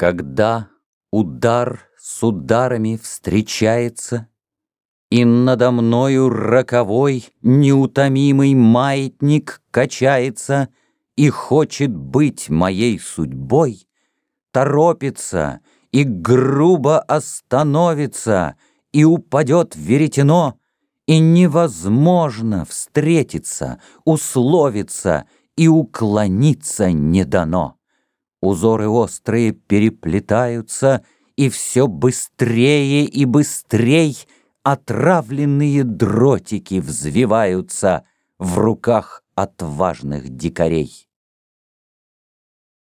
Когда удар с ударами встречается, И надо мною роковой Неутомимый маятник качается И хочет быть моей судьбой, Торопится и грубо остановится, И упадет веретено, И невозможно встретиться, условиться, И уклониться не дано. Узоры острые переплетаются, И все быстрее и быстрей Отравленные дротики взвиваются В руках отважных дикарей.